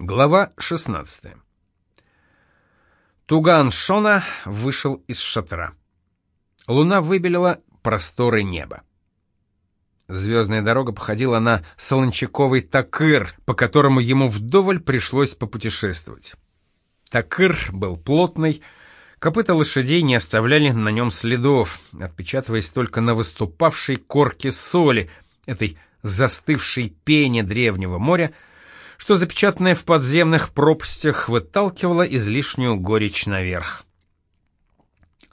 Глава 16. Туган Шона вышел из шатра. Луна выбелила просторы неба. Звездная дорога походила на солончаковый такыр, по которому ему вдоволь пришлось попутешествовать. Такыр был плотный, копыта лошадей не оставляли на нем следов, отпечатываясь только на выступавшей корке соли, этой застывшей пене древнего моря, что запечатанное в подземных пропастях выталкивало излишнюю горечь наверх.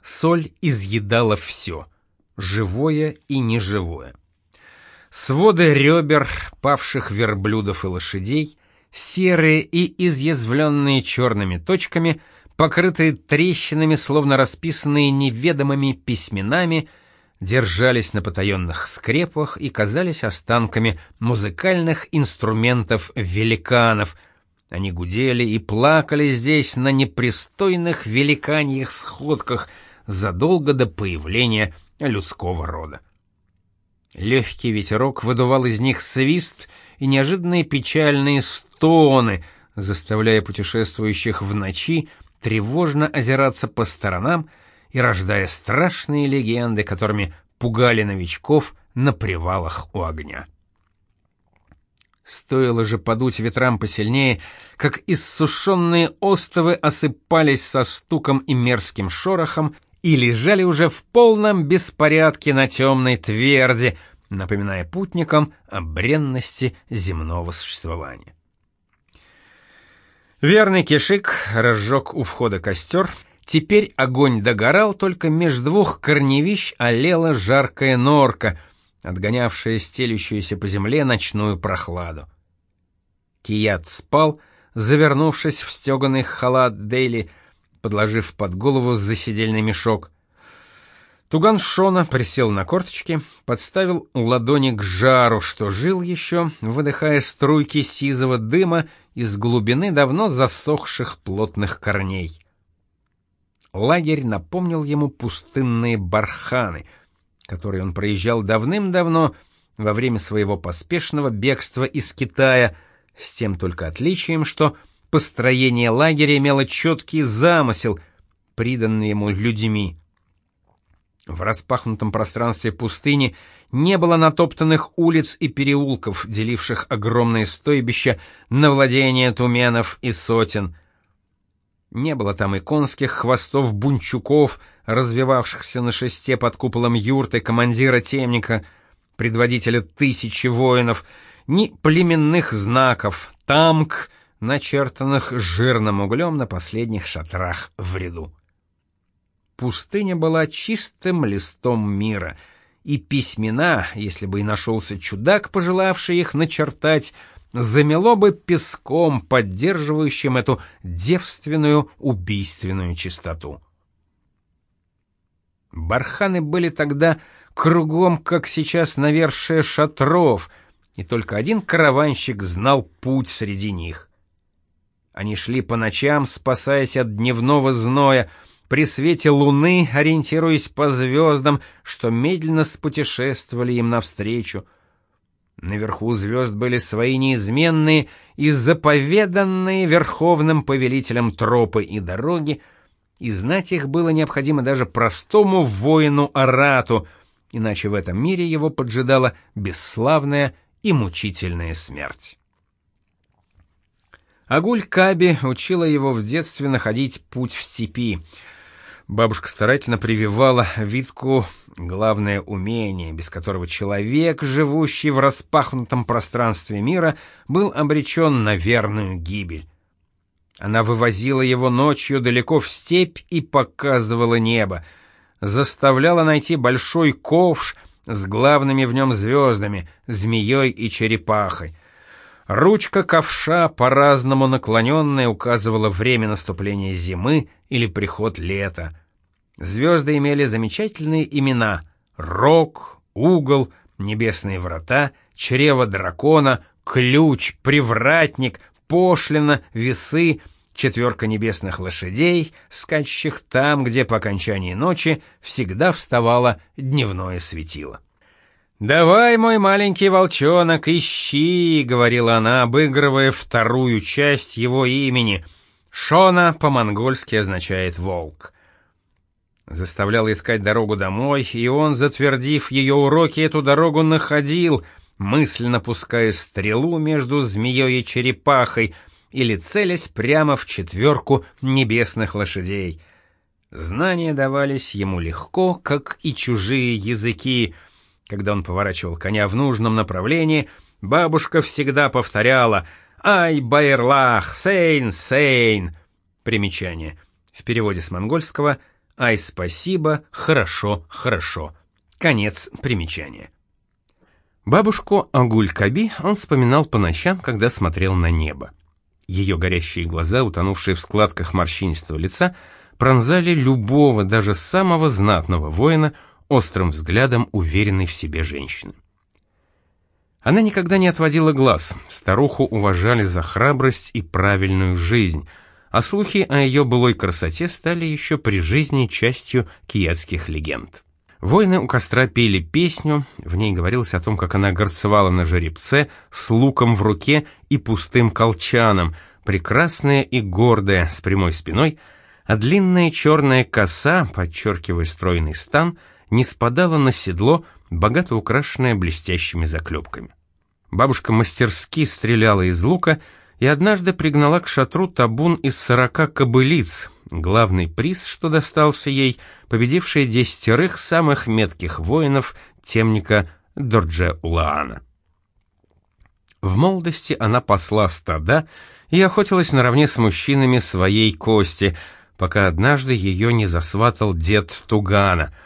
Соль изъедала все — живое и неживое. Своды ребер павших верблюдов и лошадей, серые и изъязвленные черными точками, покрытые трещинами, словно расписанные неведомыми письменами — держались на потаенных скрепах и казались останками музыкальных инструментов великанов. Они гудели и плакали здесь на непристойных великаньих сходках задолго до появления людского рода. Легкий ветерок выдувал из них свист и неожиданные печальные стоны, заставляя путешествующих в ночи тревожно озираться по сторонам и рождая страшные легенды, которыми пугали новичков на привалах у огня. Стоило же подуть ветрам посильнее, как иссушенные остовы осыпались со стуком и мерзким шорохом и лежали уже в полном беспорядке на темной тверди, напоминая путникам о бренности земного существования. Верный кишик разжег у входа костер Теперь огонь догорал, только меж двух корневищ олела жаркая норка, отгонявшая стелющуюся по земле ночную прохладу. Кият спал, завернувшись в стеганый халат Дейли, подложив под голову засидельный мешок. Туган Шона присел на корточки, подставил ладони к жару, что жил еще, выдыхая струйки сизого дыма из глубины давно засохших плотных корней. Лагерь напомнил ему пустынные барханы, которые он проезжал давным-давно во время своего поспешного бегства из Китая, с тем только отличием, что построение лагеря имело четкий замысел, приданный ему людьми. В распахнутом пространстве пустыни не было натоптанных улиц и переулков, деливших огромные стойбища на владения туменов и сотен — не было там и конских хвостов бунчуков, развивавшихся на шесте под куполом юрты командира темника, предводителя тысячи воинов, ни племенных знаков, тамк, начертанных жирным углем на последних шатрах в ряду. Пустыня была чистым листом мира, и письмена, если бы и нашелся чудак, пожелавший их начертать, замело бы песком, поддерживающим эту девственную убийственную чистоту. Барханы были тогда кругом, как сейчас навершие шатров, и только один караванщик знал путь среди них. Они шли по ночам, спасаясь от дневного зноя, при свете луны, ориентируясь по звездам, что медленно спутешествовали им навстречу — Наверху звезд были свои неизменные и заповеданные верховным повелителем тропы и дороги, и знать их было необходимо даже простому воину-арату, иначе в этом мире его поджидала бесславная и мучительная смерть. Агуль Каби учила его в детстве находить путь в степи — Бабушка старательно прививала Витку главное умение, без которого человек, живущий в распахнутом пространстве мира, был обречен на верную гибель. Она вывозила его ночью далеко в степь и показывала небо, заставляла найти большой ковш с главными в нем звездами, змеей и черепахой. Ручка ковша, по-разному наклоненная, указывала время наступления зимы или приход лета. Звезды имели замечательные имена — Рог, Угол, Небесные врата, Чрево дракона, Ключ, Привратник, Пошлина, Весы, Четверка небесных лошадей, скачущих там, где по окончании ночи всегда вставало дневное светило. «Давай, мой маленький волчонок, ищи», — говорила она, обыгрывая вторую часть его имени. Шона по-монгольски означает «волк». Заставляла искать дорогу домой, и он, затвердив ее уроки, эту дорогу находил, мысленно пуская стрелу между змеей и черепахой или целясь прямо в четверку небесных лошадей. Знания давались ему легко, как и чужие языки — когда он поворачивал коня в нужном направлении, бабушка всегда повторяла «Ай, байерлах, сейн, сейн!» Примечание. В переводе с монгольского «Ай, спасибо, хорошо, хорошо». Конец примечания. Бабушку Агуль-Каби он вспоминал по ночам, когда смотрел на небо. Ее горящие глаза, утонувшие в складках морщинистого лица, пронзали любого, даже самого знатного воина, острым взглядом уверенной в себе женщины. Она никогда не отводила глаз, старуху уважали за храбрость и правильную жизнь, а слухи о ее былой красоте стали еще при жизни частью киевских легенд. Воины у костра пели песню, в ней говорилось о том, как она горцевала на жеребце с луком в руке и пустым колчаном, прекрасная и гордая, с прямой спиной, а длинная черная коса, подчеркивая стройный стан, — не спадала на седло, богато украшенное блестящими заклепками. Бабушка мастерски стреляла из лука и однажды пригнала к шатру табун из сорока кобылиц, главный приз, что достался ей, победивший десятерых самых метких воинов темника Дордже-Улаана. В молодости она пасла стада и охотилась наравне с мужчинами своей кости, пока однажды ее не засватал дед Тугана —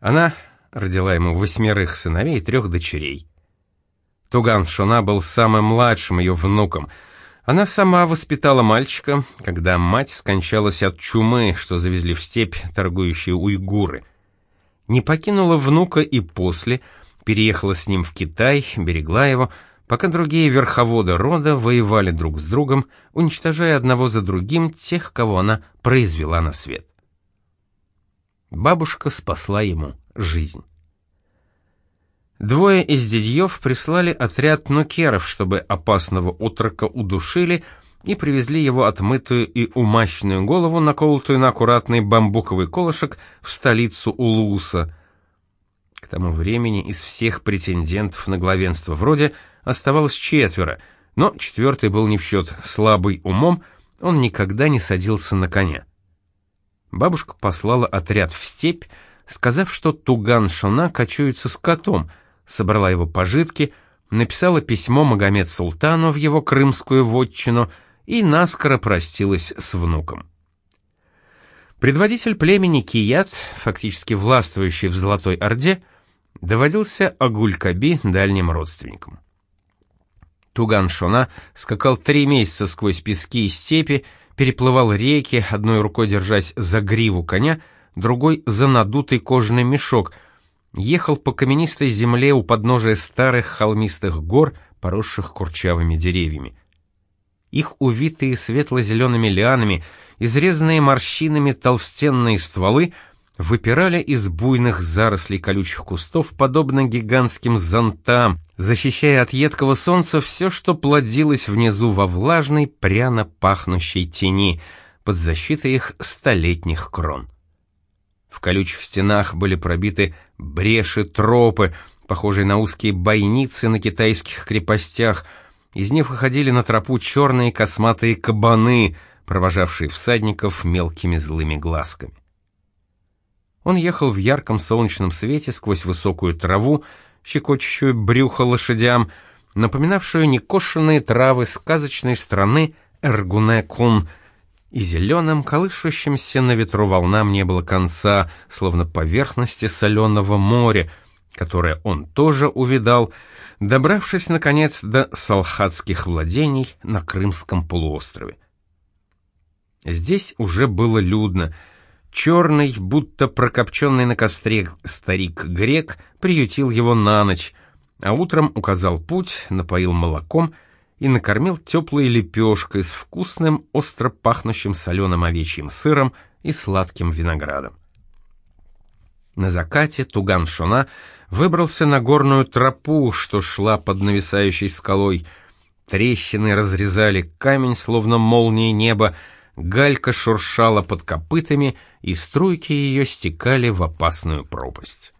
она родила ему восьмерых сыновей и трех дочерей. Туган Шона был самым младшим ее внуком. Она сама воспитала мальчика, когда мать скончалась от чумы, что завезли в степь торгующие уйгуры. Не покинула внука и после, переехала с ним в Китай, берегла его, пока другие верховоды рода воевали друг с другом, уничтожая одного за другим тех, кого она произвела на свет. Бабушка спасла ему жизнь. Двое из дядьев прислали отряд нукеров, чтобы опасного утрока удушили и привезли его отмытую и умащенную голову, наколотую на аккуратный бамбуковый колышек, в столицу Улуса. К тому времени из всех претендентов на главенство вроде оставалось четверо, но четвертый был не в счет слабый умом, он никогда не садился на коня. Бабушка послала отряд в степь, сказав, что Туган-Шуна кочуется с котом, собрала его пожитки, написала письмо Магомед Султану в его крымскую вотчину и наскоро простилась с внуком. Предводитель племени Кият, фактически властвующий в Золотой Орде, доводился Агуль-Каби дальним родственником. Туган-Шуна скакал три месяца сквозь пески и степи, переплывал реки, одной рукой держась за гриву коня, другой — за надутый кожаный мешок, ехал по каменистой земле у подножия старых холмистых гор, поросших курчавыми деревьями. Их увитые светло-зелеными лианами, изрезанные морщинами толстенные стволы — выпирали из буйных зарослей колючих кустов, подобно гигантским зонтам, защищая от едкого солнца все, что плодилось внизу во влажной, пряно пахнущей тени, под защитой их столетних крон. В колючих стенах были пробиты бреши тропы, похожие на узкие бойницы на китайских крепостях, из них выходили на тропу черные косматые кабаны, провожавшие всадников мелкими злыми глазками. Он ехал в ярком солнечном свете сквозь высокую траву, щекочущую брюхо лошадям, напоминавшую некошенные травы сказочной страны Эргуне-Кун, и зеленым, колышущимся на ветру волнам не было конца, словно поверхности соленого моря, которое он тоже увидал, добравшись, наконец, до салхатских владений на Крымском полуострове. Здесь уже было людно — Черный, будто прокопченный на костре старик-грек, приютил его на ночь, а утром указал путь, напоил молоком и накормил теплой лепешкой с вкусным, остро пахнущим соленым овечьим сыром и сладким виноградом. На закате Туган-Шуна выбрался на горную тропу, что шла под нависающей скалой. Трещины разрезали камень, словно молнии неба, галька шуршала под копытами, и струйки ее стекали в опасную пропасть.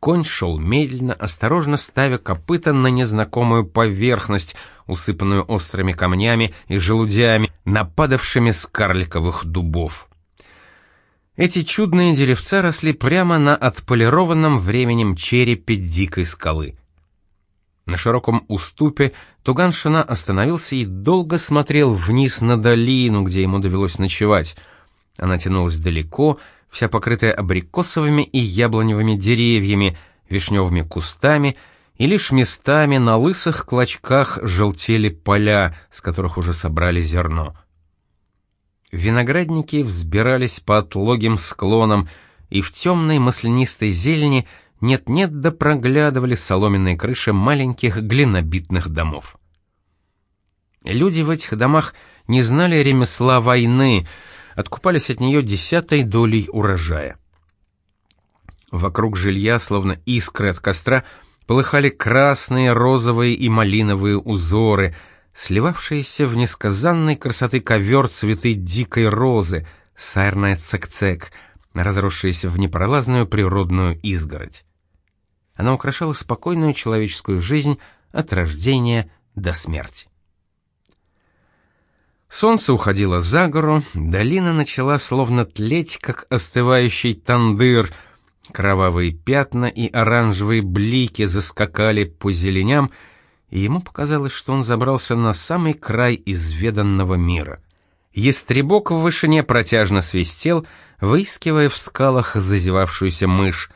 Конь шел медленно, осторожно ставя копыта на незнакомую поверхность, усыпанную острыми камнями и желудями, нападавшими с карликовых дубов. Эти чудные деревца росли прямо на отполированном временем черепе дикой скалы. На широком уступе Туганшина остановился и долго смотрел вниз на долину, где ему довелось ночевать. Она тянулась далеко, вся покрытая абрикосовыми и яблоневыми деревьями, вишневыми кустами, и лишь местами на лысых клочках желтели поля, с которых уже собрали зерно. Виноградники взбирались по отлогим склонам, и в темной маслянистой зелени нет-нет да проглядывали соломенные крыши маленьких глинобитных домов. Люди в этих домах не знали ремесла войны, откупались от нее десятой долей урожая. Вокруг жилья, словно искры от костра, полыхали красные, розовые и малиновые узоры, сливавшиеся в несказанной красоты ковер цветы дикой розы, сайрная цек-цек, разросшиеся в непролазную природную изгородь. Она украшала спокойную человеческую жизнь от рождения до смерти. Солнце уходило за гору, долина начала словно тлеть, как остывающий тандыр. Кровавые пятна и оранжевые блики заскакали по зеленям, и ему показалось, что он забрался на самый край изведанного мира. Естребок в вышине протяжно свистел, выискивая в скалах зазевавшуюся мышь.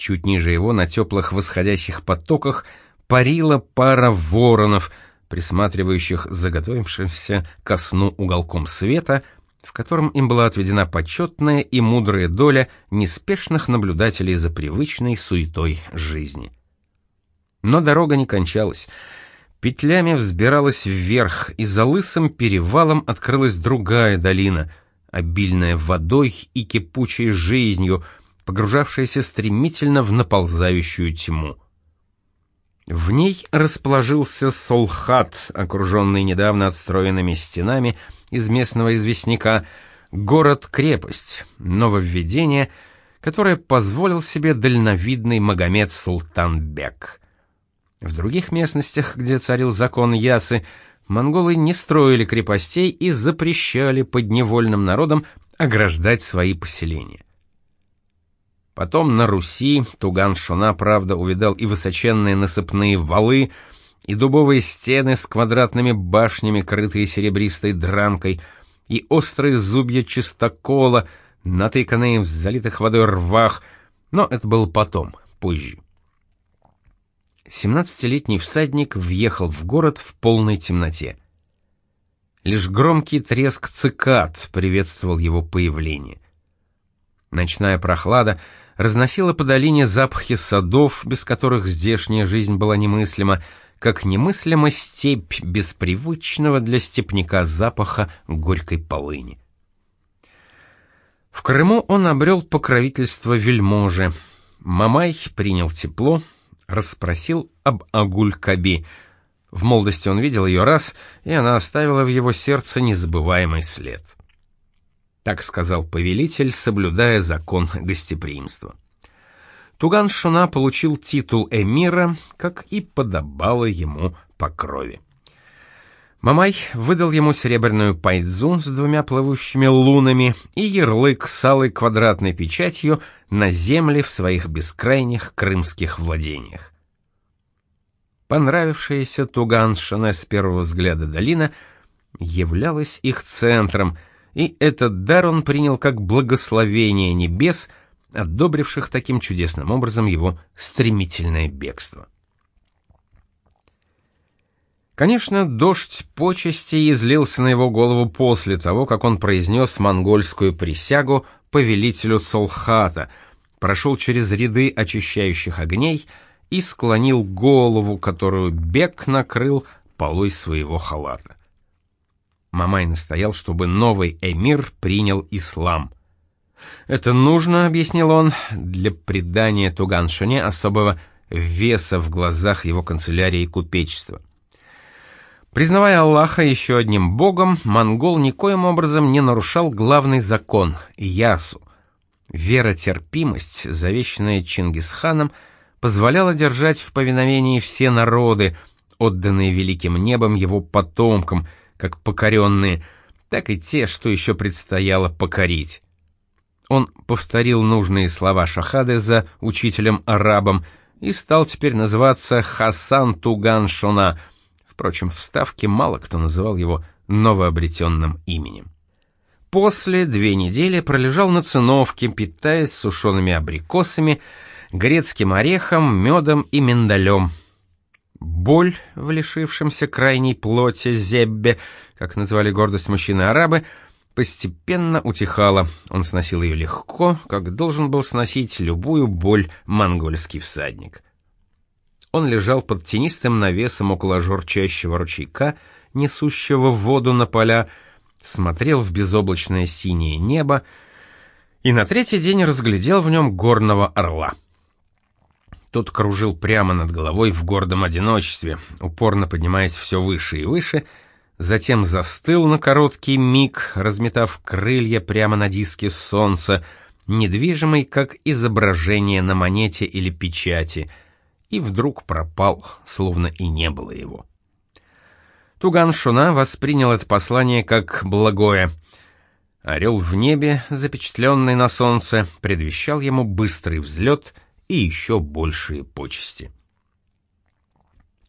Чуть ниже его, на теплых восходящих потоках, парила пара воронов — присматривающих заготовившимся ко сну уголком света, в котором им была отведена почетная и мудрая доля неспешных наблюдателей за привычной суетой жизни. Но дорога не кончалась. Петлями взбиралась вверх, и за лысым перевалом открылась другая долина, обильная водой и кипучей жизнью, погружавшаяся стремительно в наползающую тьму. В ней расположился Солхат, окруженный недавно отстроенными стенами из местного известняка, город-крепость, нововведение, которое позволил себе дальновидный Магомед Султан-бек. В других местностях, где царил закон Ясы, монголы не строили крепостей и запрещали подневольным народам ограждать свои поселения. Потом на Руси Туган-Шуна, правда, увидал и высоченные насыпные валы, и дубовые стены с квадратными башнями, крытые серебристой драмкой, и острые зубья чистокола, натыканные в залитых водой рвах, но это было потом, позже. Семнадцатилетний всадник въехал в город в полной темноте. Лишь громкий треск цикад приветствовал его появление. Ночная прохлада — разносила по долине запахи садов, без которых здешняя жизнь была немыслима, как немыслима степь без привычного для степняка запаха горькой полыни. В Крыму он обрел покровительство вельможи. Мамай принял тепло, расспросил об Агуль-Каби. В молодости он видел ее раз, и она оставила в его сердце незабываемый след. Так сказал повелитель, соблюдая закон гостеприимства. Туган-Шуна получил титул эмира, как и подобало ему по крови. Мамай выдал ему серебряную пайдзу с двумя плывущими лунами и ярлык с алой квадратной печатью на земле в своих бескрайних крымских владениях. Понравившаяся Туган-Шуна с первого взгляда долина являлась их центром — и этот дар он принял как благословение небес, одобривших таким чудесным образом его стремительное бегство. Конечно, дождь почести излился на его голову после того, как он произнес монгольскую присягу повелителю Солхата, прошел через ряды очищающих огней и склонил голову, которую Бек накрыл полой своего халата. Мамай настоял, чтобы новый эмир принял ислам. Это нужно, объяснил он, для придания Туганшине особого веса в глазах его канцелярии и купечества. Признавая Аллаха еще одним богом, монгол никоим образом не нарушал главный закон — ясу. Веротерпимость, завещанная Чингисханом, позволяла держать в повиновении все народы, отданные великим небом его потомкам, как покоренные, так и те, что еще предстояло покорить. Он повторил нужные слова шахады за учителем-арабом и стал теперь называться Хасан Туган Шона. Впрочем, в Ставке мало кто называл его новообретенным именем. После две недели пролежал на циновке, питаясь сушеными абрикосами, грецким орехом, медом и миндалем. Боль в лишившемся крайней плоти зеббе, как называли гордость мужчины-арабы, — постепенно утихала. Он сносил ее легко, как должен был сносить любую боль монгольский всадник. Он лежал под тенистым навесом около журчащего ручейка, несущего воду на поля, смотрел в безоблачное синее небо и на третий день разглядел в нем горного орла. Тот кружил прямо над головой в гордом одиночестве, упорно поднимаясь все выше и выше — затем застыл на короткий миг, разметав крылья прямо на диске солнца, недвижимый, как изображение на монете или печати, и вдруг пропал, словно и не было его. Туган Шуна воспринял это послание как благое. Орел в небе, запечатленный на солнце, предвещал ему быстрый взлет и еще большие почести.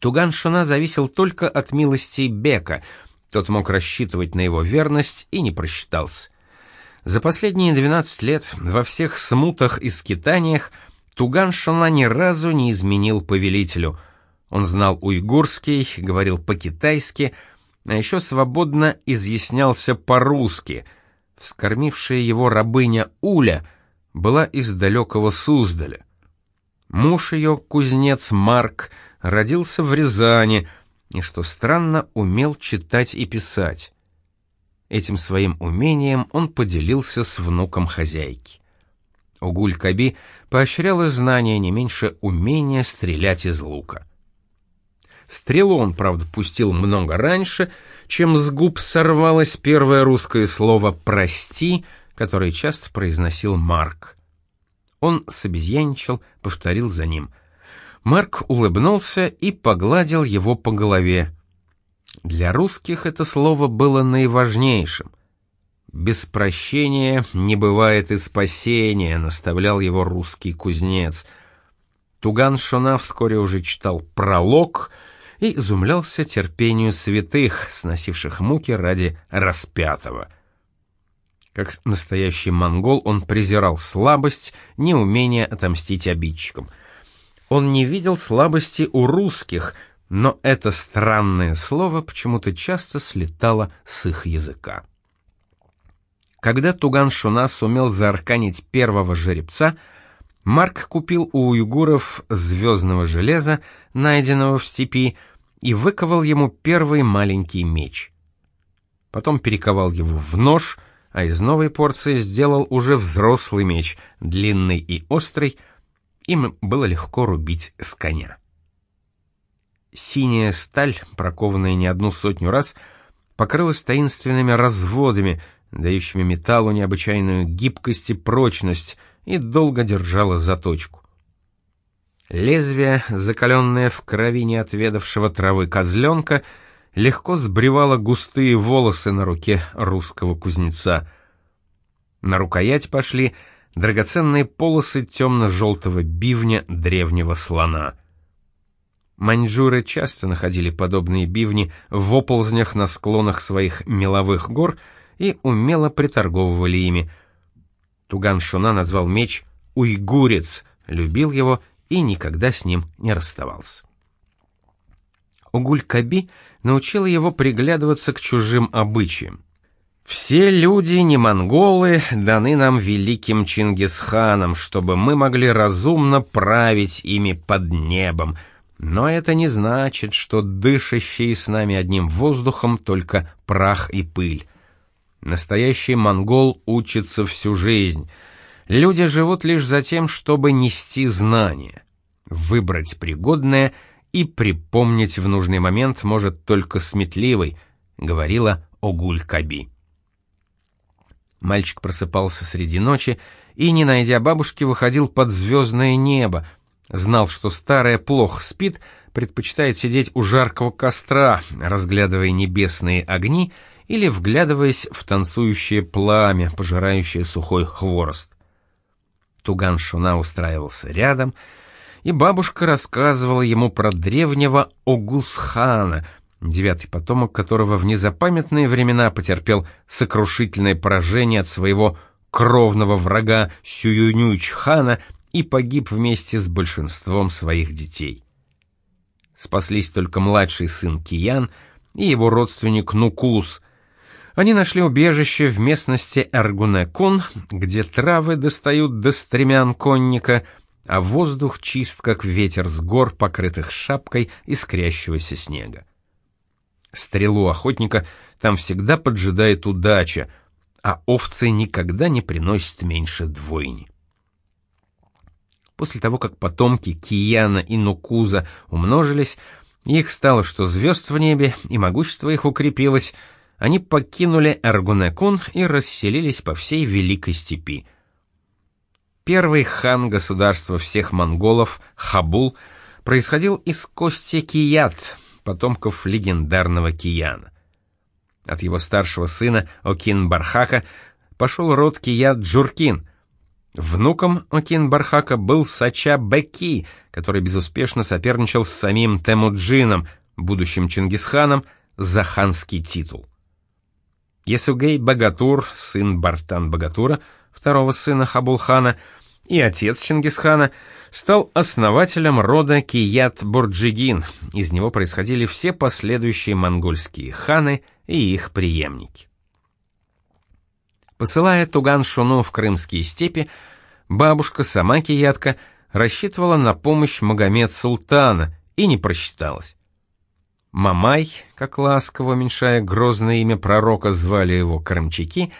Туган Шуна зависел только от милости Бека — тот мог рассчитывать на его верность и не просчитался. За последние 12 лет во всех смутах и скитаниях Туган Шона ни разу не изменил повелителю. Он знал уйгурский, говорил по-китайски, а еще свободно изъяснялся по-русски. Вскормившая его рабыня Уля была из далекого Суздаля. Муж ее, кузнец Марк, родился в Рязани — и, что странно, умел читать и писать. Этим своим умением он поделился с внуком хозяйки. Угуль-Каби поощрял знания не меньше умения стрелять из лука. Стрелу он, правда, пустил много раньше, чем с губ сорвалось первое русское слово «прости», которое часто произносил Марк. Он собезьяничал, повторил за ним — Марк улыбнулся и погладил его по голове. Для русских это слово было наиважнейшим. «Без прощения не бывает и спасения», — наставлял его русский кузнец. Туган Шона вскоре уже читал пролог и изумлялся терпению святых, сносивших муки ради распятого. Как настоящий монгол он презирал слабость, неумение отомстить обидчикам — он не видел слабости у русских, но это странное слово почему-то часто слетало с их языка. Когда Туган Шуна сумел заарканить первого жеребца, Марк купил у уйгуров звездного железа, найденного в степи, и выковал ему первый маленький меч. Потом перековал его в нож, а из новой порции сделал уже взрослый меч, длинный и острый, им было легко рубить с коня. Синяя сталь, прокованная не одну сотню раз, покрылась таинственными разводами, дающими металлу необычайную гибкость и прочность, и долго держала заточку. Лезвие, закаленное в крови неотведавшего травы козленка, легко сбривало густые волосы на руке русского кузнеца. На рукоять пошли драгоценные полосы темно-желтого бивня древнего слона. Маньчжуры часто находили подобные бивни в оползнях на склонах своих меловых гор и умело приторговывали ими. Туган Шуна назвал меч «Уйгурец», любил его и никогда с ним не расставался. Угуль-Каби научила его приглядываться к чужим обычаям. Все люди, не монголы, даны нам великим Чингисханом, чтобы мы могли разумно править ими под небом. Но это не значит, что дышащие с нами одним воздухом только прах и пыль. Настоящий монгол учится всю жизнь. Люди живут лишь за тем, чтобы нести знания. Выбрать пригодное и припомнить в нужный момент может только сметливый, говорила Огуль-Каби. Мальчик просыпался среди ночи и, не найдя бабушки, выходил под звездное небо. Знал, что старая плохо спит, предпочитает сидеть у жаркого костра, разглядывая небесные огни или вглядываясь в танцующее пламя, пожирающее сухой хворост. Туган Шуна устраивался рядом, и бабушка рассказывала ему про древнего Огусхана — девятый потомок которого в незапамятные времена потерпел сокрушительное поражение от своего кровного врага Сююнючхана и погиб вместе с большинством своих детей. Спаслись только младший сын Киян и его родственник Нукулус. Они нашли убежище в местности Эргунекун, где травы достают до стремян конника, а воздух чист, как ветер с гор, покрытых шапкой искрящегося снега. Стрелу охотника там всегда поджидает удача, а овцы никогда не приносят меньше двойни. После того, как потомки Кияна и Нукуза умножились, их стало что звезд в небе, и могущество их укрепилось, они покинули Аргунекун и расселились по всей Великой Степи. Первый хан государства всех монголов, Хабул, происходил из кости Кият, потомков легендарного Кияна. От его старшего сына Окин-Бархака пошел род Кият Джуркин. Внуком Окин-Бархака был Сача Беки, который безуспешно соперничал с самим Темуджином, будущим Чингисханом, за ханский титул. Есугей Багатур, сын Бартан Багатура, второго сына Хабулхана, и отец Чингисхана — стал основателем рода Кият-Бурджигин. Из него происходили все последующие монгольские ханы и их преемники. Посылая Туган-Шуну в крымские степи, бабушка, сама киятка, рассчитывала на помощь Магомед-Султана и не просчиталась. Мамай, как ласково уменьшая грозное имя пророка, звали его крымчаки,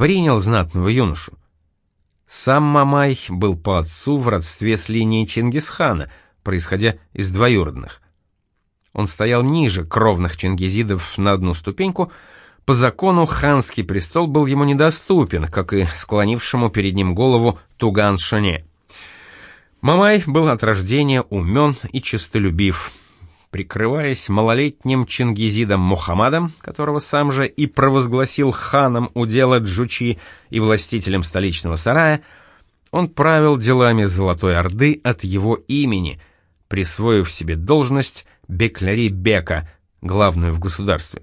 принял знатного юношу. Сам Мамай был по отцу в родстве с линией Чингисхана, происходя из двоюродных. Он стоял ниже кровных чингизидов на одну ступеньку, по закону ханский престол был ему недоступен, как и склонившему перед ним голову Туган-Шане. Мамай был от рождения умен и честолюбив прикрываясь малолетним чингизидом Мухаммадом, которого сам же и провозгласил ханом удела Джучи и властителем столичного сарая, он правил делами Золотой Орды от его имени, присвоив себе должность Бекляри-Бека, главную в государстве.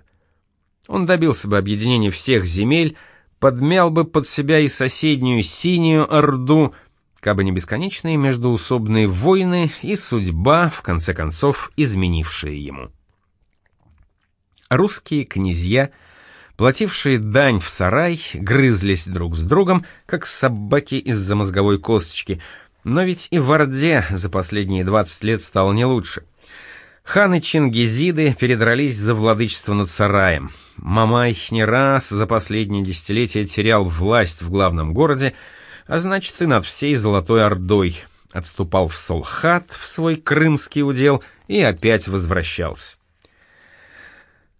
Он добился бы объединения всех земель, подмял бы под себя и соседнюю Синюю Орду – кабы не бесконечные междуусобные войны и судьба, в конце концов, изменившая ему. Русские князья, платившие дань в сарай, грызлись друг с другом, как собаки из-за мозговой косточки, но ведь и в Орде за последние 20 лет стало не лучше. Ханы Чингизиды передрались за владычество над сараем. Мамай не раз за последние десятилетия терял власть в главном городе, а значит и над всей Золотой Ордой, отступал в Солхат, в свой крымский удел, и опять возвращался.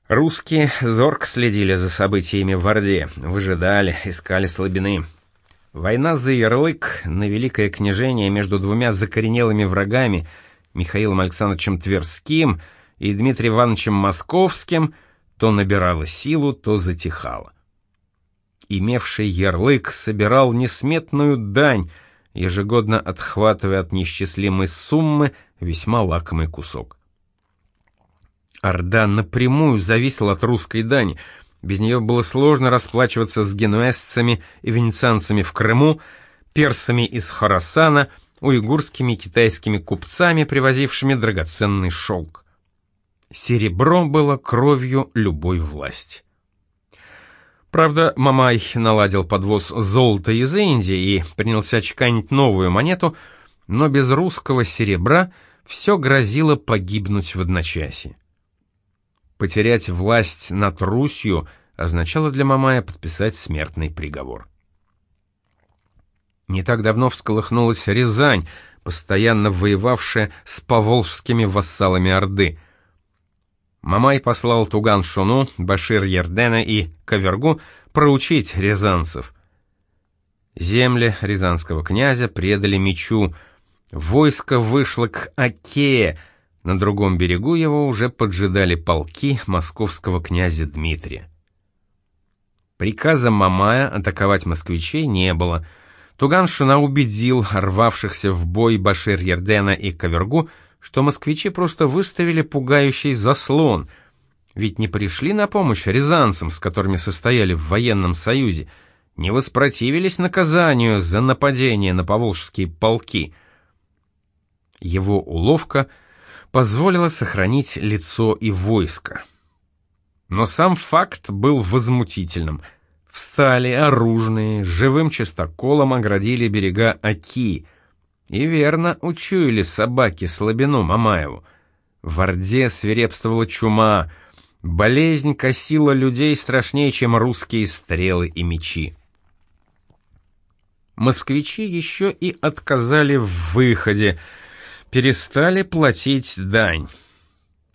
Русские зорко следили за событиями в Орде, выжидали, искали слабины. Война за ярлык на великое княжение между двумя закоренелыми врагами, Михаилом Александровичем Тверским и Дмитрием Ивановичем Московским, то набирала силу, то затихала имевший ярлык, собирал несметную дань, ежегодно отхватывая от неисчислимой суммы весьма лакомый кусок. Орда напрямую зависела от русской дани, без нее было сложно расплачиваться с генуэзцами и венецианцами в Крыму, персами из Хорасана, уйгурскими китайскими купцами, привозившими драгоценный шелк. Серебро было кровью любой власти. Правда, Мамай наладил подвоз золота из Индии и принялся чеканить новую монету, но без русского серебра все грозило погибнуть в одночасье. Потерять власть над Русью означало для Мамая подписать смертный приговор. Не так давно всколыхнулась Рязань, постоянно воевавшая с поволжскими вассалами Орды. Мамай послал Туган-Шуну, Башир-Ердена и Кавергу проучить рязанцев. Земли рязанского князя предали мечу, войско вышло к Оке, на другом берегу его уже поджидали полки московского князя Дмитрия. Приказа Мамая атаковать москвичей не было. Туган-Шуна убедил рвавшихся в бой Башир-Ердена и Кавергу, что москвичи просто выставили пугающий заслон, ведь не пришли на помощь рязанцам, с которыми состояли в военном союзе, не воспротивились наказанию за нападение на поволжские полки. Его уловка позволила сохранить лицо и войско. Но сам факт был возмутительным. Встали оружные, живым чистоколом оградили берега Оки. И верно учуяли собаки слабину Мамаеву. В Орде свирепствовала чума, болезнь косила людей страшнее, чем русские стрелы и мечи. Москвичи еще и отказали в выходе, перестали платить дань.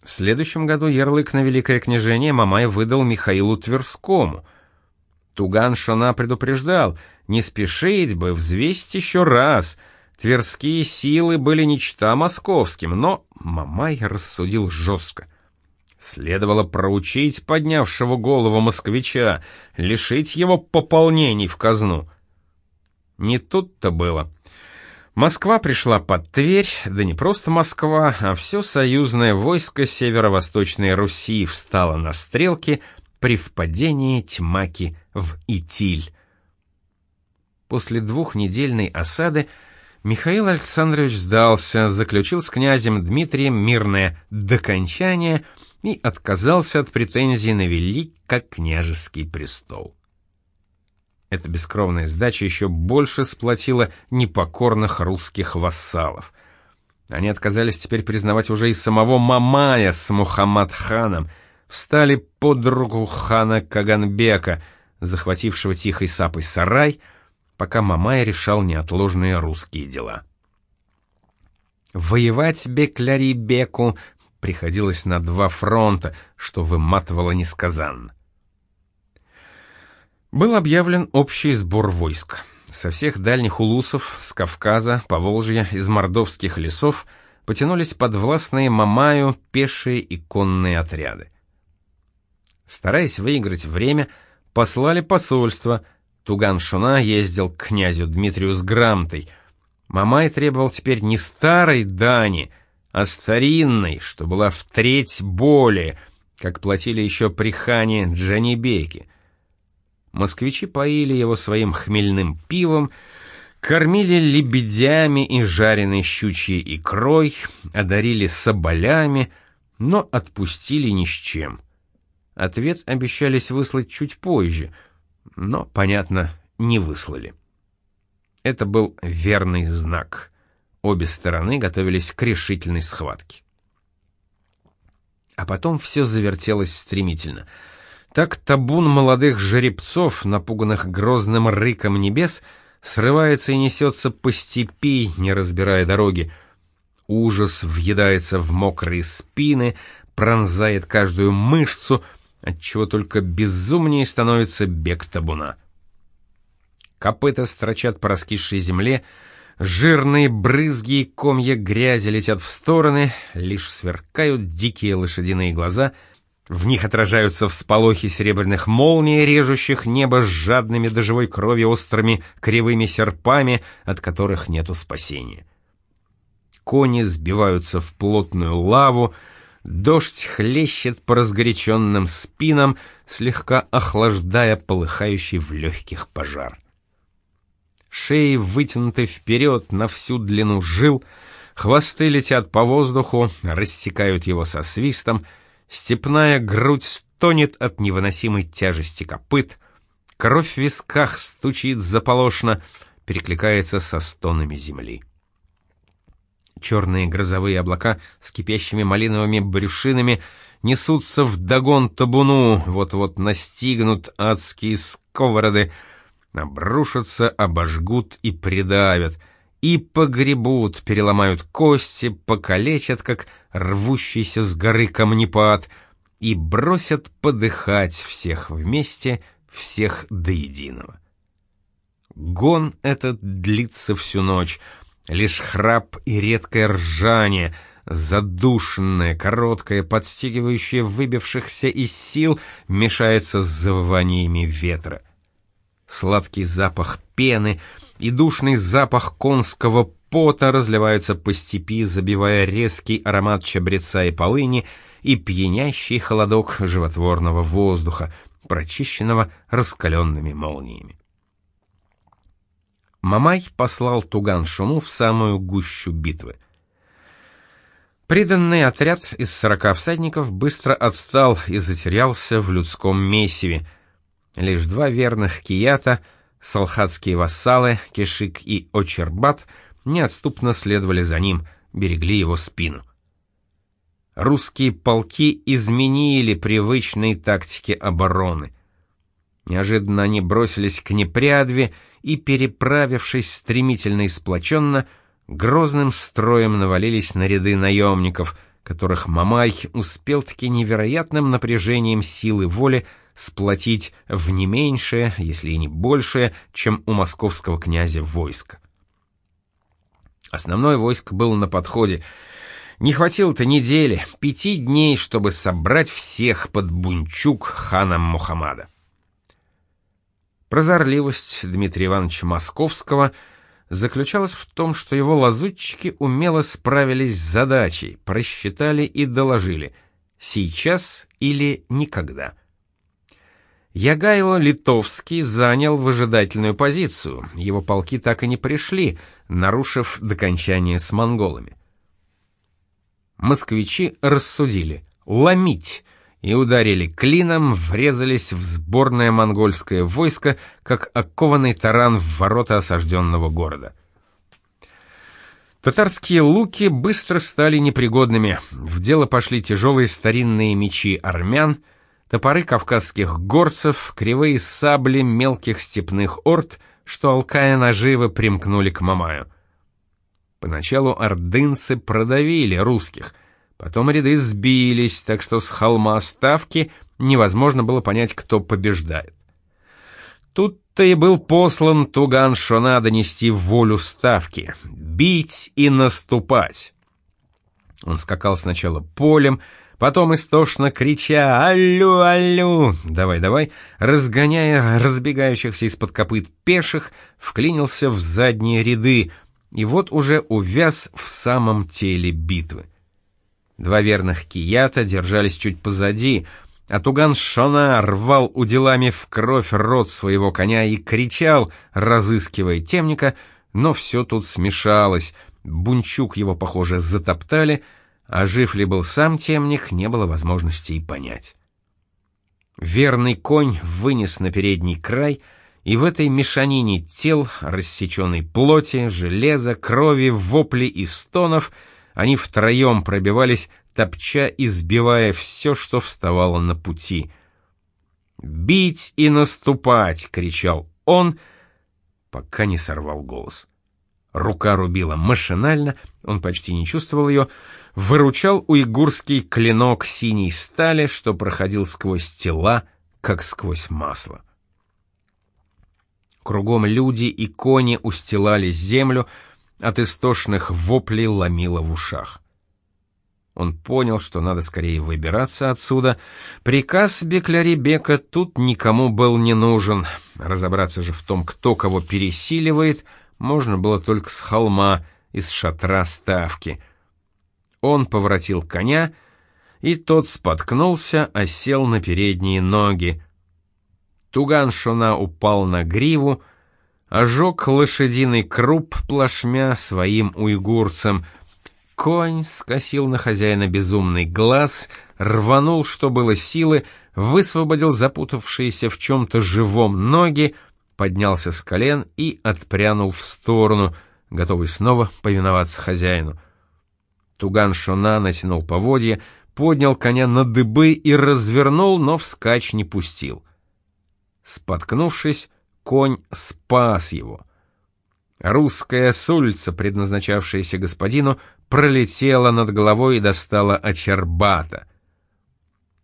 В следующем году ярлык на Великое княжение Мамай выдал Михаилу Тверскому. Туган Шана предупреждал, не спешить бы, взвесть еще раз. Тверские силы были нечта московским, но Мамай рассудил жестко. Следовало проучить поднявшего голову москвича, лишить его пополнений в казну. Не тут-то было. Москва пришла под Тверь, да не просто Москва, а все союзное войско северо-восточной Руси встало на стрелки при впадении Тьмаки в Итиль. После двухнедельной осады Михаил Александрович сдался, заключил с князем Дмитрием мирное докончание и отказался от претензий на великокняжеский престол. Эта бескровная сдача еще больше сплотила непокорных русских вассалов. Они отказались теперь признавать уже и самого Мамая с Мухаммад-ханом, встали под руку хана Каганбека, захватившего тихой сапой сарай, пока Мамай решал неотложные русские дела. Воевать Бекляри-беку приходилось на два фронта, что выматывало несказанно. Был объявлен общий сбор войск. Со всех дальних улусов, с Кавказа, Поволжья, из мордовских лесов потянулись подвластные Мамаю пешие и конные отряды. Стараясь выиграть время, послали посольство. Туган-Шуна ездил к князю Дмитрию с грамотой. Мамай требовал теперь не старой дани, а старинной, что была в треть более, как платили еще при хане Джанибеке. Москвичи поили его своим хмельным пивом, кормили лебедями и жареной щучьей икрой, одарили соболями, но отпустили ни с чем. Ответ обещались выслать чуть позже, но, понятно, не выслали. Это был верный знак. Обе стороны готовились к решительной схватке. А потом все завертелось стремительно — так табун молодых жеребцов, напуганных грозным рыком небес, срывается и несется по степи, не разбирая дороги. Ужас въедается в мокрые спины, пронзает каждую мышцу, отчего только безумнее становится бег табуна. Копыта строчат по раскисшей земле, жирные брызги и комья грязи летят в стороны, лишь сверкают дикие лошадиные глаза — в них отражаются всполохи серебряных молний, режущих небо с жадными до живой крови острыми кривыми серпами, от которых нету спасения. Кони сбиваются в плотную лаву, дождь хлещет по разгоряченным спинам, слегка охлаждая полыхающий в легких пожар. Шеи вытянуты вперед на всю длину жил, хвосты летят по воздуху, рассекают его со свистом — Степная грудь стонет от невыносимой тяжести копыт, кровь в висках стучит заполошно, перекликается со стонами земли. Черные грозовые облака с кипящими малиновыми брюшинами несутся в догон табуну, вот-вот настигнут адские сковороды, обрушатся, обожгут и придавят, и погребут, переломают кости, покалечат, как рвущийся с горы камнепад, и бросят подыхать всех вместе, всех до единого. Гон этот длится всю ночь, лишь храп и редкое ржание, задушенное, короткое, подстегивающее выбившихся из сил, мешается с завываниями ветра. Сладкий запах пены и душный запах конского пота разливаются по степи, забивая резкий аромат чабреца и полыни и пьянящий холодок животворного воздуха, прочищенного раскаленными молниями. Мамай послал Туган-Шуну в самую гущу битвы. Приданный отряд из сорока всадников быстро отстал и затерялся в людском месиве. Лишь два верных кията, салхатские вассалы, Кешик и Очербат, неотступно следовали за ним, берегли его спину. Русские полки изменили привычные тактики обороны. Неожиданно они бросились к Непрядве и, переправившись стремительно и сплоченно, грозным строем навалились на ряды наемников, которых Мамай успел-таки невероятным напряжением силы воли сплотить в не меньшее, если и не большее, чем у московского князя войско. Основное войско было на подходе. Не хватило-то недели, пяти дней, чтобы собрать всех под бунчук хана Мухаммада. Прозорливость Дмитрия Ивановича Московского заключалась в том, что его лазутчики умело справились с задачей, просчитали и доложили «сейчас или никогда». Ягайло Литовский занял выжидательную позицию, его полки так и не пришли, нарушив докончание с монголами. Москвичи рассудили «ломить», и ударили клином, врезались в сборное монгольское войско, как окованный таран в ворота осажденного города. Татарские луки быстро стали непригодными. В дело пошли тяжелые старинные мечи армян, топоры кавказских горцев, кривые сабли мелких степных орд, что алкая наживы примкнули к Мамаю. Поначалу ордынцы продавили русских, Потом ряды сбились, так что с холма ставки невозможно было понять, кто побеждает. Тут-то и был послан Туган Шона донести волю ставки, бить и наступать. Он скакал сначала полем, потом истошно крича «Аллю, аллю!» «Давай, давай!» разгоняя разбегающихся из-под копыт пеших, вклинился в задние ряды, и вот уже увяз в самом теле битвы. Два верных кията держались чуть позади, а Туган Шона рвал уделами в кровь рот своего коня и кричал, разыскивая темника, но все тут смешалось. Бунчук его, похоже, затоптали, а жив ли был сам темник, не было возможности и понять. Верный конь вынес на передний край, и в этой мешанине тел, рассеченной плоти, железа, крови, вопли и стонов — они втроем пробивались, топча и сбивая все, что вставало на пути. «Бить и наступать!» — кричал он, пока не сорвал голос. Рука рубила машинально, он почти не чувствовал ее, выручал уйгурский клинок синей стали, что проходил сквозь тела, как сквозь масло. Кругом люди и кони устилали землю, от истошных воплей ломило в ушах. Он понял, что надо скорее выбираться отсюда. Приказ Беклярибека тут никому был не нужен. Разобраться же в том, кто кого пересиливает, можно было только с холма, из шатра ставки. Он поворотил коня, и тот споткнулся, осел на передние ноги. Туган Шуна упал на гриву, ожег лошадиный круп плашмя своим уйгурцам. Конь скосил на хозяина безумный глаз, рванул, что было силы, высвободил запутавшиеся в чем-то живом ноги, поднялся с колен и отпрянул в сторону, готовый снова повиноваться хозяину. Туган Шона натянул поводья, поднял коня на дыбы и развернул, но вскачь не пустил. Споткнувшись, конь спас его. Русская сульца, предназначавшаяся господину, пролетела над головой и достала очербата.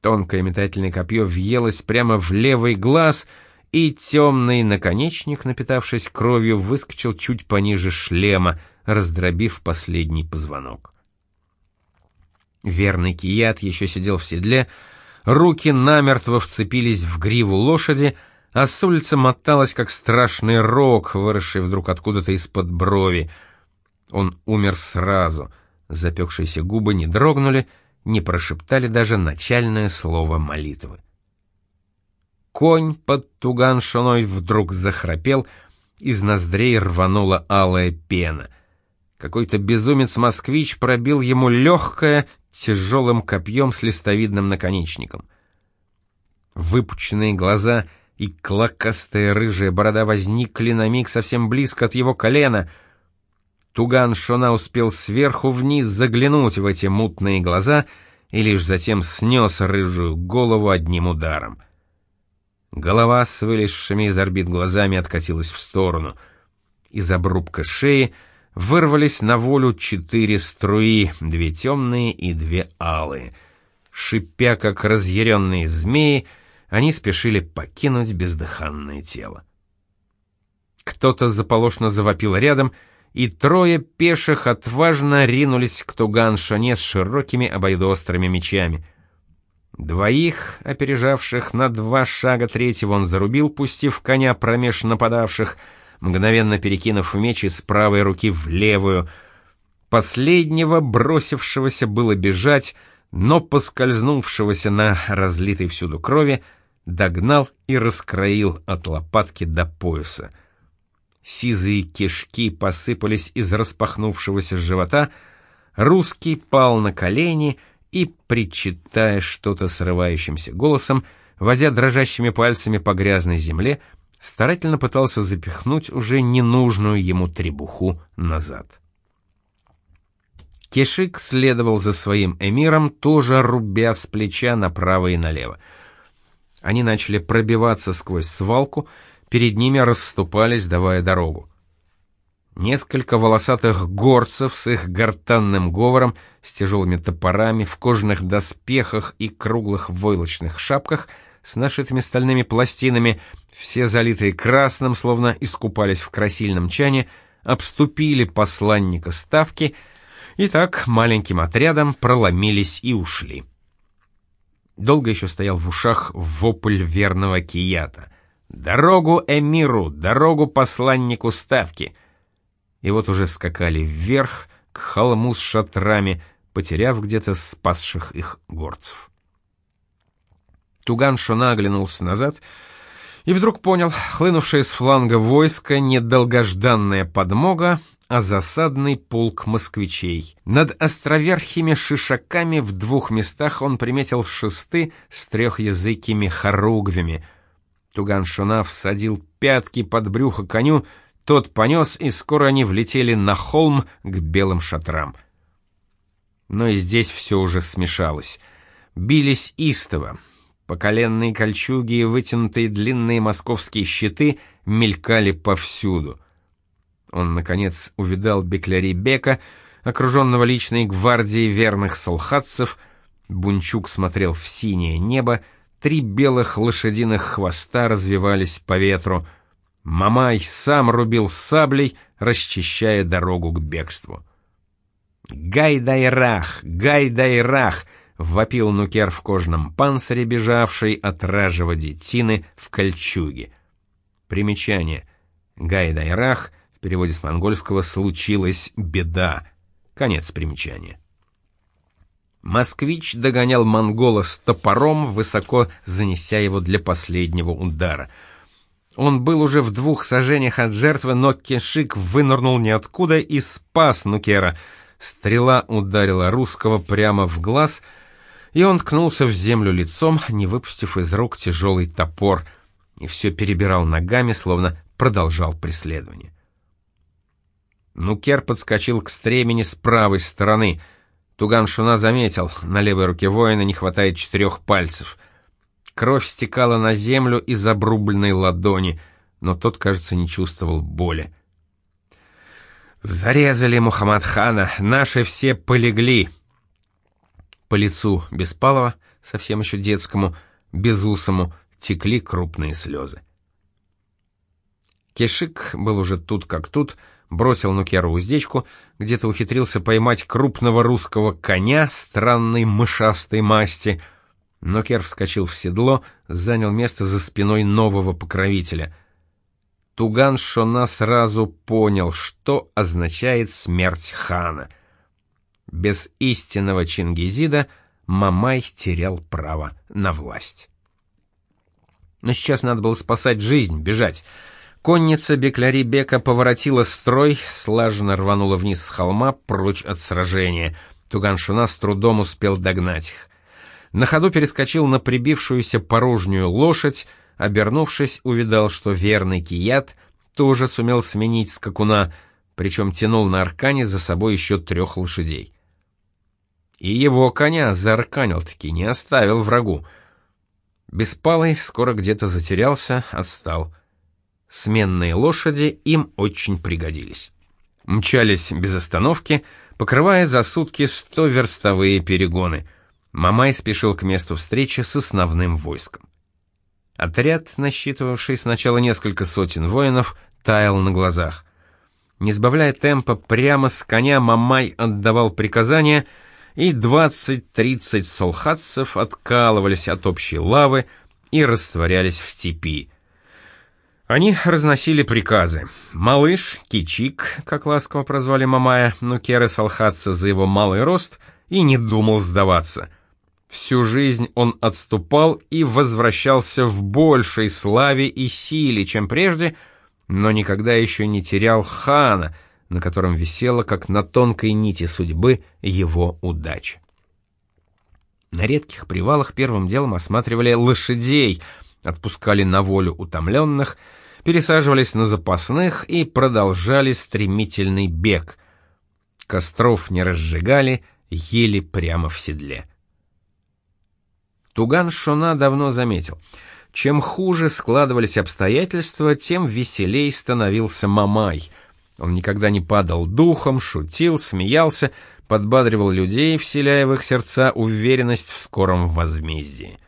Тонкое метательное копье въелось прямо в левый глаз, и темный наконечник, напитавшись кровью, выскочил чуть пониже шлема, раздробив последний позвонок. Верный кият еще сидел в седле, руки намертво вцепились в гриву лошади, а с улицы моталась, как страшный рог, выросший вдруг откуда-то из-под брови. Он умер сразу, запекшиеся губы не дрогнули, не прошептали даже начальное слово молитвы. Конь под туган-шуной вдруг захрапел, из ноздрей рванула алая пена. Какой-то безумец-москвич пробил ему легкое, тяжелым копьем с листовидным наконечником. Выпученные глаза и клокастая рыжая борода возникли на миг совсем близко от его колена. Туган Шона успел сверху вниз заглянуть в эти мутные глаза и лишь затем снес рыжую голову одним ударом. Голова с вылезшими из орбит глазами откатилась в сторону. Из обрубка шеи — вырвались на волю четыре струи, две темные и две алые. Шипя, как разъяренные змеи, они спешили покинуть бездыханное тело. Кто-то заполошно завопил рядом, и трое пеших отважно ринулись к Туган-Шоне с широкими обоюдоострыми мечами. Двоих, опережавших на два шага третьего, он зарубил, пустив коня промеж нападавших — мгновенно перекинув меч из правой руки в левую. Последнего, бросившегося было бежать, но поскользнувшегося на разлитой всюду крови, догнал и раскроил от лопатки до пояса. Сизые кишки посыпались из распахнувшегося живота, русский пал на колени и, причитая что-то срывающимся голосом, возя дрожащими пальцами по грязной земле, старательно пытался запихнуть уже ненужную ему требуху назад. Кешик следовал за своим эмиром, тоже рубя с плеча направо и налево. Они начали пробиваться сквозь свалку, перед ними расступались, давая дорогу. Несколько волосатых горцев с их гортанным говором, с тяжелыми топорами, в кожаных доспехах и круглых войлочных шапках — с нашитыми стальными пластинами, все залитые красным, словно искупались в красильном чане, обступили посланника ставки и так маленьким отрядом проломились и ушли. Долго еще стоял в ушах вопль верного кията. «Дорогу эмиру! Дорогу посланнику ставки!» И вот уже скакали вверх, к холму с шатрами, потеряв где-то спасших их горцев. Туган Шона оглянулся назад и вдруг понял, хлынувшая с фланга войска недолгожданная подмога, а засадный полк москвичей. Над островерхими шишаками в двух местах он приметил шесты с трехязыкими хоругвями. Туган Шуна всадил пятки под брюхо коню, тот понес, и скоро они влетели на холм к белым шатрам. Но и здесь все уже смешалось. Бились истово, Поколенные кольчуги и вытянутые длинные московские щиты мелькали повсюду. Он, наконец, увидал Бекляри Бека, окруженного личной гвардией верных солхатцев. Бунчук смотрел в синее небо, три белых лошадиных хвоста развивались по ветру. Мамай сам рубил саблей, расчищая дорогу к бегству. «Гайдайрах! Гайдайрах!» вопил нукер в кожном панцире, бежавший от ражего детины в кольчуге. Примечание. Гайдайрах, в переводе с монгольского «случилась беда». Конец примечания. Москвич догонял монгола с топором, высоко занеся его для последнего удара. Он был уже в двух сажениях от жертвы, но Кешик вынырнул ниоткуда и спас Нукера. Стрела ударила русского прямо в глаз — и он ткнулся в землю лицом, не выпустив из рук тяжелый топор, и все перебирал ногами, словно продолжал преследование. Нукер подскочил к стремени с правой стороны. Туган-Шуна заметил, на левой руке воина не хватает четырех пальцев. Кровь стекала на землю из обрубленной ладони, но тот, кажется, не чувствовал боли. «Зарезали Мухаммад-хана, наши все полегли!» По лицу Беспалова, совсем еще детскому, безусому, текли крупные слезы. Кешик был уже тут как тут, бросил Нукеру уздечку, где-то ухитрился поймать крупного русского коня странной мышастой масти. Нукер вскочил в седло, занял место за спиной нового покровителя. Туган Шона сразу понял, что означает смерть хана. Без истинного Чингизида Мамай терял право на власть. Но сейчас надо было спасать жизнь, бежать — Конница Бекляри Бека поворотила строй, слаженно рванула вниз с холма, прочь от сражения. Туганшуна с трудом успел догнать их. На ходу перескочил на прибившуюся порожнюю лошадь, обернувшись, увидал, что верный кият тоже сумел сменить скакуна, причем тянул на аркане за собой еще трех лошадей. И его коня заарканил-таки, не оставил врагу. Беспалый скоро где-то затерялся, отстал. Сменные лошади им очень пригодились. Мчались без остановки, покрывая за сутки стоверстовые перегоны. Мамай спешил к месту встречи с основным войском. Отряд, насчитывавший сначала несколько сотен воинов, таял на глазах. Не сбавляя темпа, прямо с коня Мамай отдавал приказания, и 20-30 солхатцев откалывались от общей лавы и растворялись в степи. Они разносили приказы. Малыш, Кичик, как ласково прозвали Мамая, Нукеры Салхатца за его малый рост, и не думал сдаваться. Всю жизнь он отступал и возвращался в большей славе и силе, чем прежде, но никогда еще не терял хана, на котором висела, как на тонкой нити судьбы, его удача. На редких привалах первым делом осматривали лошадей, отпускали на волю утомленных — пересаживались на запасных и продолжали стремительный бег. Костров не разжигали, ели прямо в седле. Туган Шона давно заметил, чем хуже складывались обстоятельства, тем веселей становился Мамай. Он никогда не падал духом, шутил, смеялся, подбадривал людей, вселяя в их сердца уверенность в скором возмездии.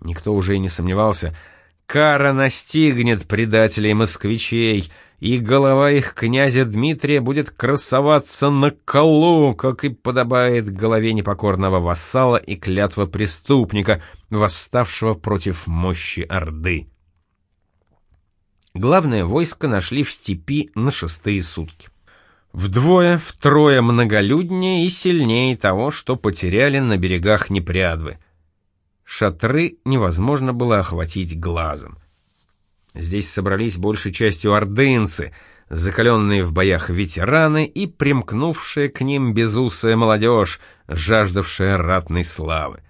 Никто уже и не сомневался — Кара настигнет предателей москвичей, и голова их князя Дмитрия будет красоваться на колу, как и подобает голове непокорного вассала и клятва преступника, восставшего против мощи Орды. Главное войско нашли в степи на шестые сутки. Вдвое, втрое многолюднее и сильнее того, что потеряли на берегах Непрядвы — Шатры невозможно было охватить глазом. Здесь собрались большей частью ордынцы, закаленные в боях ветераны и примкнувшая к ним безусая молодежь, жаждавшая ратной славы.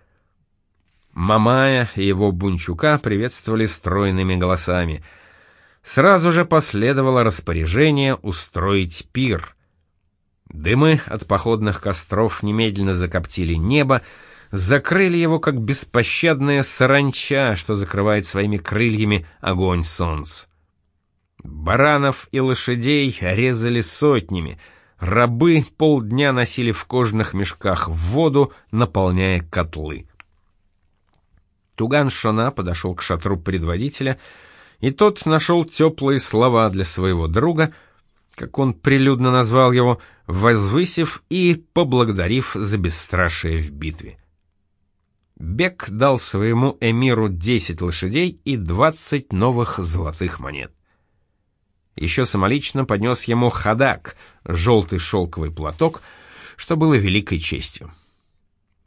Мамая и его бунчука приветствовали стройными голосами. Сразу же последовало распоряжение устроить пир. Дымы от походных костров немедленно закоптили небо, закрыли его как беспощадная саранча, что закрывает своими крыльями огонь солнца. Баранов и лошадей резали сотнями, рабы полдня носили в кожаных мешках в воду, наполняя котлы. Туган Шона подошел к шатру предводителя, и тот нашел теплые слова для своего друга, как он прилюдно назвал его, возвысив и поблагодарив за бесстрашие в битве. Бек дал своему эмиру 10 лошадей и 20 новых золотых монет. Еще самолично поднес ему хадак, желтый шелковый платок, что было великой честью.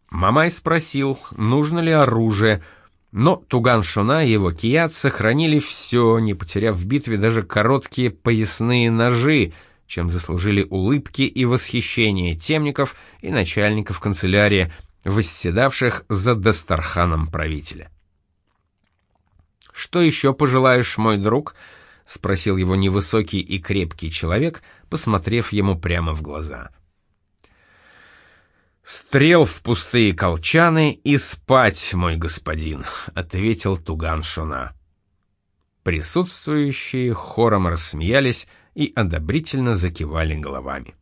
Мамай спросил, нужно ли оружие, но Туган-Шуна и его кият сохранили все, не потеряв в битве даже короткие поясные ножи, чем заслужили улыбки и восхищение темников и начальников канцелярии, восседавших за Дастарханом правителя. «Что еще пожелаешь, мой друг?» — спросил его невысокий и крепкий человек, посмотрев ему прямо в глаза. «Стрел в пустые колчаны и спать, мой господин», — ответил Туган Шуна. Присутствующие хором рассмеялись и одобрительно закивали головами.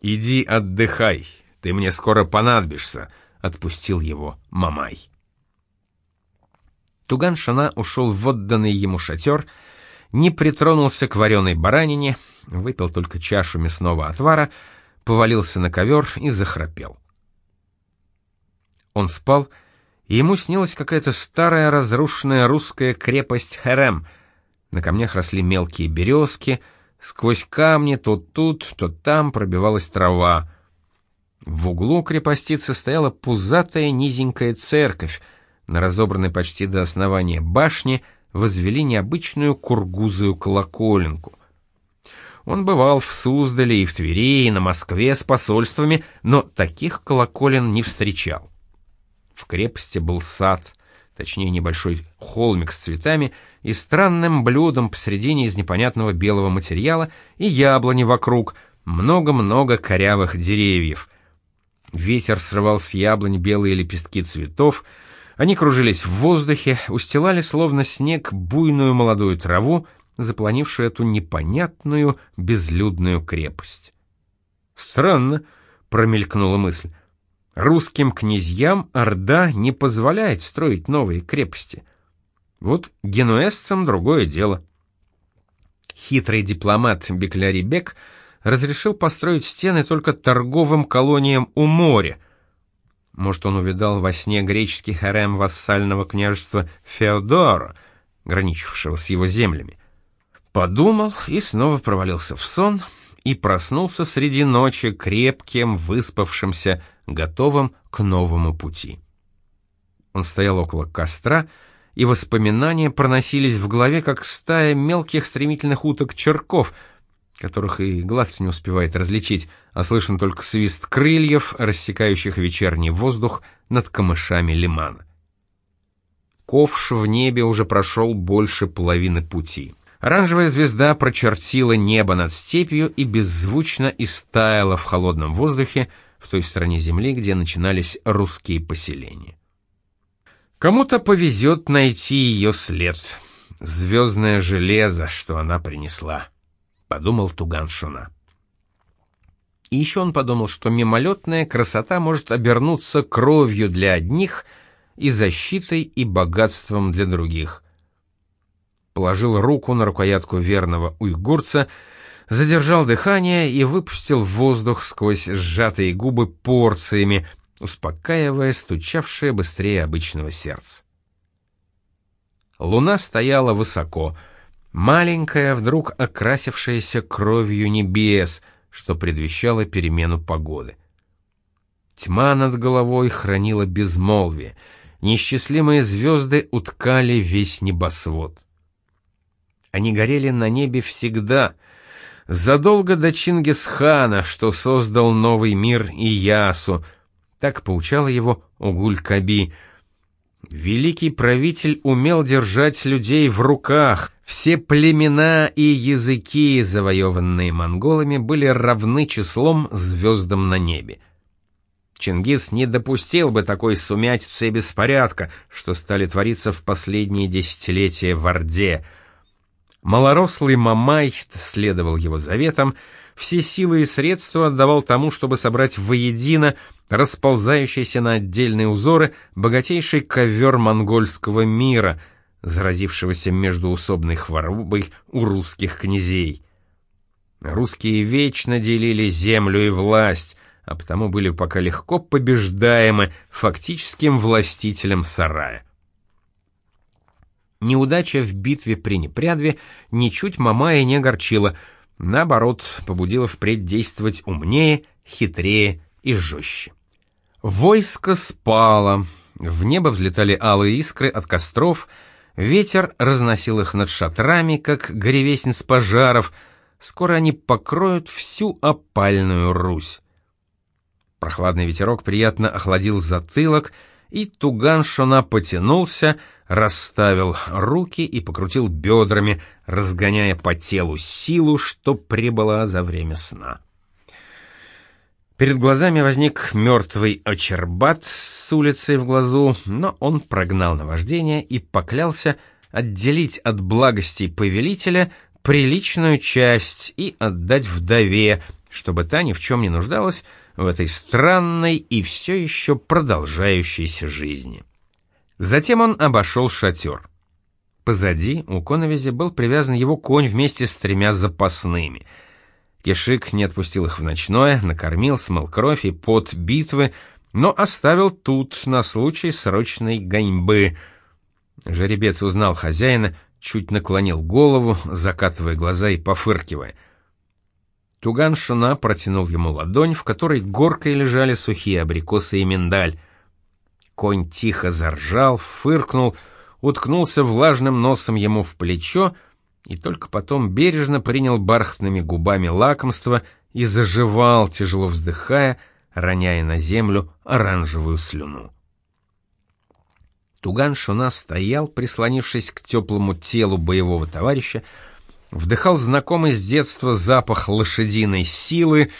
«Иди отдыхай, ты мне скоро понадобишься», — отпустил его Мамай. Туган Шана ушел в отданный ему шатер, не притронулся к вареной баранине, выпил только чашу мясного отвара — повалился на ковер и захрапел. Он спал, и ему снилась какая-то старая разрушенная русская крепость Херем. На камнях росли мелкие березки, сквозь камни то тут, то там пробивалась трава. В углу крепостицы стояла пузатая низенькая церковь, на разобранной почти до основания башни возвели необычную кургузую колоколенку — он бывал в Суздале и в Твери, и на Москве с посольствами, но таких колоколен не встречал. В крепости был сад, точнее небольшой холмик с цветами и странным блюдом посредине из непонятного белого материала и яблони вокруг, много-много корявых деревьев. Ветер срывал с яблонь белые лепестки цветов, они кружились в воздухе, устилали словно снег буйную молодую траву, запланившую эту непонятную безлюдную крепость. «Странно», — промелькнула мысль, — «русским князьям Орда не позволяет строить новые крепости. Вот генуэзцам другое дело». Хитрый дипломат Беклярий Бек разрешил построить стены только торговым колониям у моря. Может, он увидал во сне греческий харем вассального княжества Феодора, граничившего с его землями. Подумал и снова провалился в сон и проснулся среди ночи крепким, выспавшимся, готовым к новому пути. Он стоял около костра, и воспоминания проносились в голове, как стая мелких стремительных уток-черков, которых и глаз не успевает различить, а слышен только свист крыльев, рассекающих вечерний воздух над камышами лимана. Ковш в небе уже прошел больше половины пути. Оранжевая звезда прочертила небо над степью и беззвучно истаяла в холодном воздухе в той стороне земли, где начинались русские поселения. Кому-то повезет найти ее след. Звездное железо, что она принесла, — подумал Туган. И еще он подумал, что мимолетная красота может обернуться кровью для одних и защитой и богатством для других положил руку на рукоятку верного уйгурца, задержал дыхание и выпустил воздух сквозь сжатые губы порциями, успокаивая стучавшее быстрее обычного сердце. Луна стояла высоко, маленькая, вдруг окрасившаяся кровью небес, что предвещало перемену погоды. Тьма над головой хранила безмолвие, несчастливые звезды уткали весь небосвод. Они горели на небе всегда, задолго до Чингисхана, что создал новый мир и Ясу. Так поучала его Угуль-Каби. Великий правитель умел держать людей в руках. Все племена и языки, завоеванные монголами, были равны числом звездам на небе. Чингис не допустил бы такой сумятицы и беспорядка, что стали твориться в последние десятилетия в Орде — Малорослый Мамай следовал его заветам, все силы и средства отдавал тому, чтобы собрать воедино расползающиеся на отдельные узоры богатейший ковер монгольского мира, заразившегося междуусобной хворобой у русских князей. Русские вечно делили землю и власть, а потому были пока легко побеждаемы фактическим властителем сарая. Неудача в битве при Непрядве ничуть Мамая не огорчила, наоборот, побудила впредь действовать умнее, хитрее и жестче. Войско спало, в небо взлетали алые искры от костров, ветер разносил их над шатрами, как горевесниц пожаров, скоро они покроют всю опальную Русь. Прохладный ветерок приятно охладил затылок, и Туган Шона потянулся, расставил руки и покрутил бедрами, разгоняя по телу силу, что прибыла за время сна. Перед глазами возник мертвый очербат с улицей в глазу, но он прогнал наваждение и поклялся отделить от благостей повелителя приличную часть и отдать вдове, чтобы та ни в чем не нуждалась в этой странной и все еще продолжающейся жизни. Затем он обошел шатер. Позади у коновизи был привязан его конь вместе с тремя запасными — Кишик не отпустил их в ночное, накормил, смыл кровь и пот битвы, но оставил тут на случай срочной гоньбы. Жеребец узнал хозяина, чуть наклонил голову, закатывая глаза и пофыркивая. Туган Шуна протянул ему ладонь, в которой горкой лежали сухие абрикосы и миндаль. Конь тихо заржал, фыркнул, уткнулся влажным носом ему в плечо и только потом бережно принял бархатными губами лакомство и заживал, тяжело вздыхая, роняя на землю оранжевую слюну. Туган Шуна стоял, прислонившись к теплому телу боевого товарища, вдыхал знакомый с детства запах лошадиной силы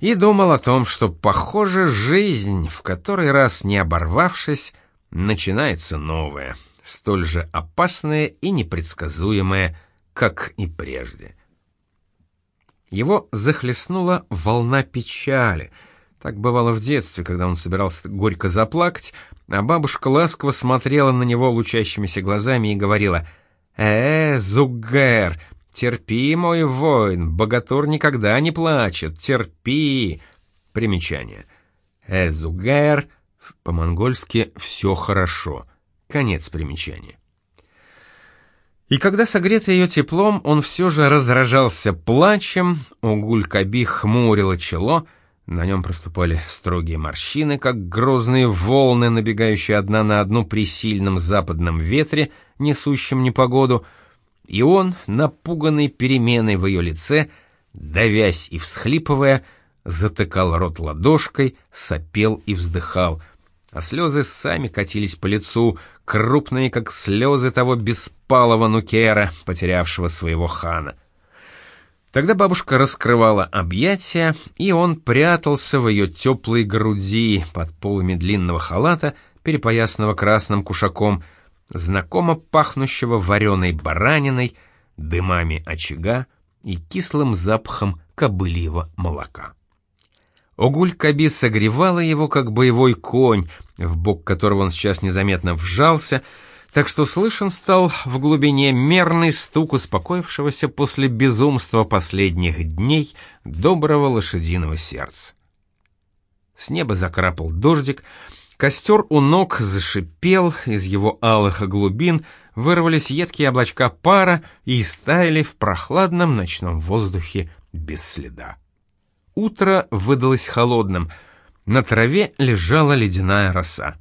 и думал о том, что, похоже, жизнь, в который раз не оборвавшись, начинается новая — столь же опасное и непредсказуемое, как и прежде. Его захлестнула волна печали. Так бывало в детстве, когда он собирался горько заплакать, а бабушка ласково смотрела на него лучащимися глазами и говорила «Э, Зугер, терпи, мой воин, богатур никогда не плачет, терпи!» Примечание. «Э, Зугер» по-монгольски «все хорошо». Конец примечания. И когда, согретый ее теплом, он все же разражался плачем, Угуль-Каби хмурило чело, на нем проступали строгие морщины, как грозные волны, набегающие одна на одну при сильном западном ветре, несущем непогоду, и он, напуганный переменой в ее лице, давясь и всхлипывая, затыкал рот ладошкой, сопел и вздыхал — а слезы сами катились по лицу, крупные, как слезы того беспалого нукера, потерявшего своего хана. Тогда бабушка раскрывала объятия, и он прятался в ее теплой груди под полами длинного халата, перепоясанного красным кушаком, знакомо пахнущего вареной бараниной, дымами очага и кислым запахом кобыльего молока. Огуль-Каби согревала его, как боевой конь, в бок которого он сейчас незаметно вжался, так что слышен стал в глубине мерный стук успокоившегося после безумства последних дней доброго лошадиного сердца. С неба закрапал дождик, костер у ног зашипел, из его алых глубин вырвались едкие облачка пара и стаяли в прохладном ночном воздухе без следа. Утро выдалось холодным. На траве лежала ледяная роса.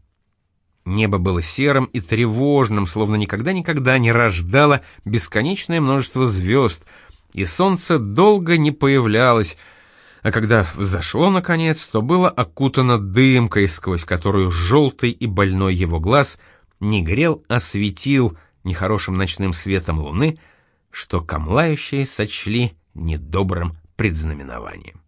Небо было серым и тревожным, словно никогда-никогда не рождало бесконечное множество звезд, и солнце долго не появлялось, а когда взошло наконец, то было окутано дымкой, сквозь которую желтый и больной его глаз не грел, а светил нехорошим ночным светом луны, что камлающие сочли недобрым предзнаменованием.